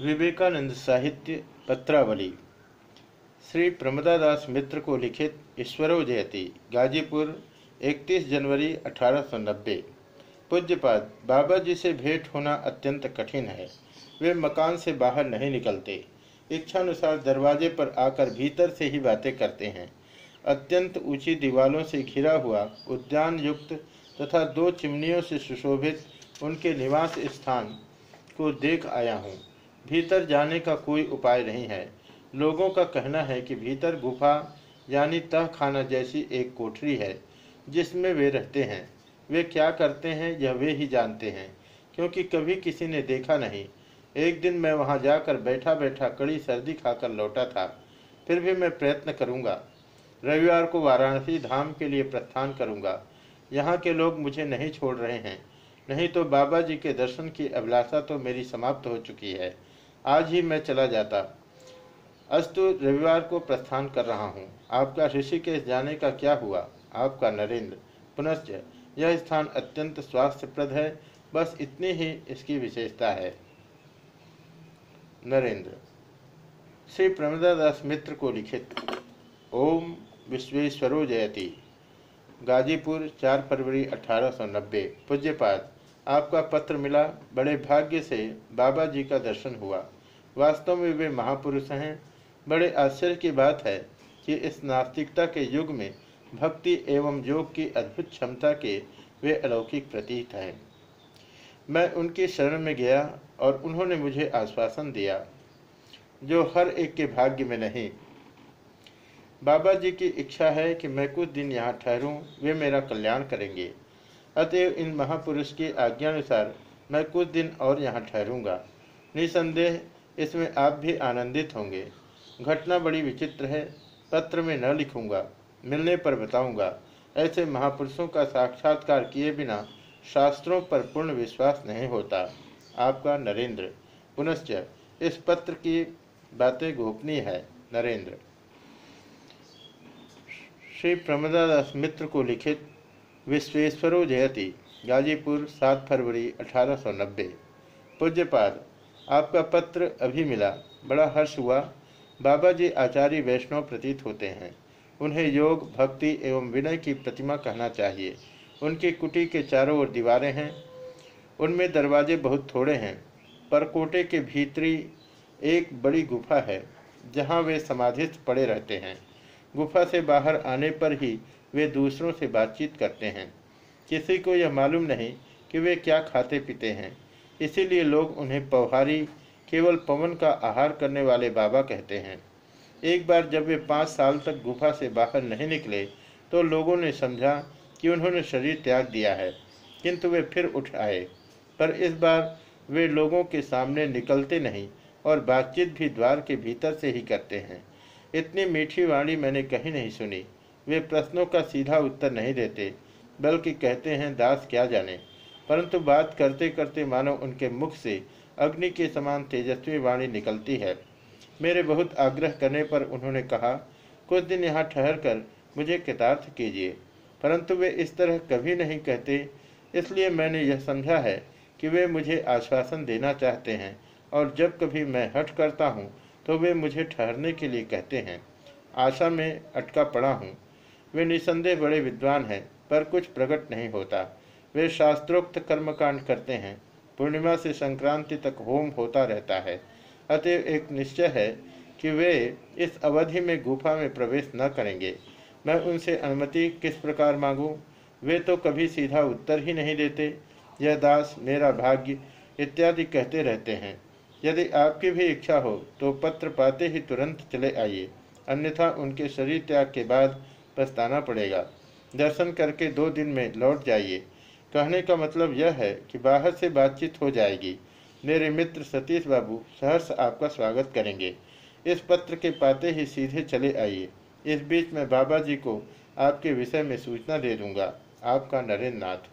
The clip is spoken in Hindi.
विवेकानंद साहित्य पत्रावली। श्री प्रमदादास मित्र को लिखित ईश्वरो जयती, गाजीपुर 31 जनवरी 1890 पूज्यपाद बाबा जी से भेंट होना अत्यंत कठिन है। वे मकान से बाहर नहीं निकलते। इच्छानुसार दरवाजे पर आकर भीतर से ही बातें करते हैं। अत्यंत ऊँची दीवालों से घिरा हुआ उद्यान युक्त तथा दो चिमनियों से सुशोभित उनके निवास स्थान को देख आया हूँ। भीतर जाने का कोई उपाय नहीं है। लोगों का कहना है कि भीतर गुफा, यानी तह खाना जैसी एक कोठरी है, जिसमें वे रहते हैं। वे क्या करते हैं, यह वे ही जानते हैं, क्योंकि कभी किसी ने देखा नहीं। एक दिन मैं वहाँ जाकर बैठा बैठा कड़ी सर्दी खाकर लौटा था। फिर भी मैं प्रयत्न करूँगा। रविवार को वाराणसी धाम के लिए प्रस्थान करूँगा। यहाँ के लोग मुझे नहीं छोड़ रहे हैं। नहीं तो बाबा जी के दर्शन की अभिलाषा तो मेरी समाप्त हो चुकी है। आज ही मैं चला जाता। अस्तु, रविवार को प्रस्थान कर रहा हूँ। आपका ऋषिकेश जाने का क्या हुआ? आपका नरेंद्र। पुनश्च, यह स्थान अत्यंत स्वास्थ्यप्रद है। बस इतनी ही इसकी विशेषता है। नरेंद्र। श्री प्रमदादास मित्र को लिखित। ओम विश्वेश्वरो जयती। गाजीपुर 4 फरवरी 1890 पूज्यपाद। आपका पत्र मिला। बड़े भाग्य से बाबा जी का दर्शन हुआ। वास्तव में वे महापुरुष हैं। बड़े आश्चर्य की बात है कि इस नास्तिकता के युग में भक्ति एवं योग की अद्भुत क्षमता के वे अलौकिक प्रतीक हैं। मैं उनकी शरण में गया और उन्होंने मुझे आश्वासन दिया, जो हर एक के भाग्य में नहीं। बाबा जी की इच्छा है कि मैं कुछ दिन यहाँ ठहरूं, वे मेरा कल्याण करेंगे। अतएव इन महापुरुष की आज्ञानुसार मैं कुछ दिन और यहाँ ठहरूँगा। निसंदेह, इसमें आप भी आनंदित होंगे। घटना बड़ी विचित्र है, पत्र में न लिखूँगा, मिलने पर बताऊँगा। ऐसे महापुरुषों का साक्षात्कार किए बिना शास्त्रों पर पूर्ण विश्वास नहीं होता। आपका नरेंद्र। पुनश्च, इस पत्र की बातें गोपनीय है, नरेंद्र। श्री प्रमदादास मित्र को लिखित विश्वेश्वरो जयति। गाजीपुर, सात फरवरी 1890 पूज्यपाद, आपका पत्र अभी मिला। बड़ा हर्ष हुआ। बाबा जी आचार्य वैष्णव प्रतीत होते हैं। उन्हें योग, भक्ति एवं विनय की प्रतिमा कहना चाहिए। उनकी कुटी के चारों ओर दीवारें हैं। उनमें दरवाजे बहुत थोड़े हैं, पर कोटे के भीतरी एक बड़ी गुफा है, जहाँ वे समाधिस्थ पड़े रहते हैं। गुफा से बाहर आने पर ही वे दूसरों से बातचीत करते हैं। किसी को यह मालूम नहीं कि वे क्या खाते पीते हैं। इसीलिए लोग उन्हें पौहारी, केवल पवन का आहार करने वाले बाबा कहते हैं। एक बार जब वे पाँच साल तक गुफा से बाहर नहीं निकले तो लोगों ने समझा कि उन्होंने शरीर त्याग दिया है, किंतु वे फिर उठ आए। पर इस बार वे लोगों के सामने निकलते नहीं और बातचीत भी द्वार के भीतर से ही करते हैं। इतनी मीठी वाणी मैंने कहीं नहीं सुनी। वे प्रश्नों का सीधा उत्तर नहीं देते, बल्कि कहते हैं, दास, क्या जाने? परंतु बात करते करते मानो उनके मुख से अग्नि के समान तेजस्वी वाणी निकलती है। मेरे बहुत आग्रह करने पर उन्होंने कहा, कुछ दिन यहाँ ठहर कर मुझे कृतार्थ कीजिए। परंतु वे इस तरह कभी नहीं कहते, इसलिए मैंने यह समझा है कि वे मुझे आश्वासन देना चाहते हैं और जब कभी मैं हट करता हूँ तो वे मुझे ठहरने के लिए कहते हैं। आशा में अटका पड़ा हूँ। वे निसंदेह बड़े विद्वान हैं, पर कुछ प्रकट नहीं होता। वे शास्त्रोक्त कर्मकांड करते हैं, पूर्णिमा से संक्रांति तक होम होता रहता है। अतएव एक निश्चय है कि वे इस अवधि में गुफा में प्रवेश न करेंगे। मैं उनसे अनुमति किस प्रकार मांगूं? वे तो कभी सीधा उत्तर ही नहीं देते। यह दास मेरा भाग्य इत्यादि कहते रहते हैं। यदि आपकी भी इच्छा हो तो पत्र पाते ही तुरंत चले आइए। अन्यथा उनके शरीर त्याग के बाद पछताना पड़ेगा। दर्शन करके दो दिन में लौट जाइए। कहने का मतलब यह है कि बाहर से बातचीत हो जाएगी। मेरे मित्र सतीश बाबू सहर्ष आपका स्वागत करेंगे। इस पत्र के पाते ही सीधे चले आइए। इस बीच में बाबा जी को आपके विषय में सूचना दे दूँगा। आपका नरेंद्र नाथ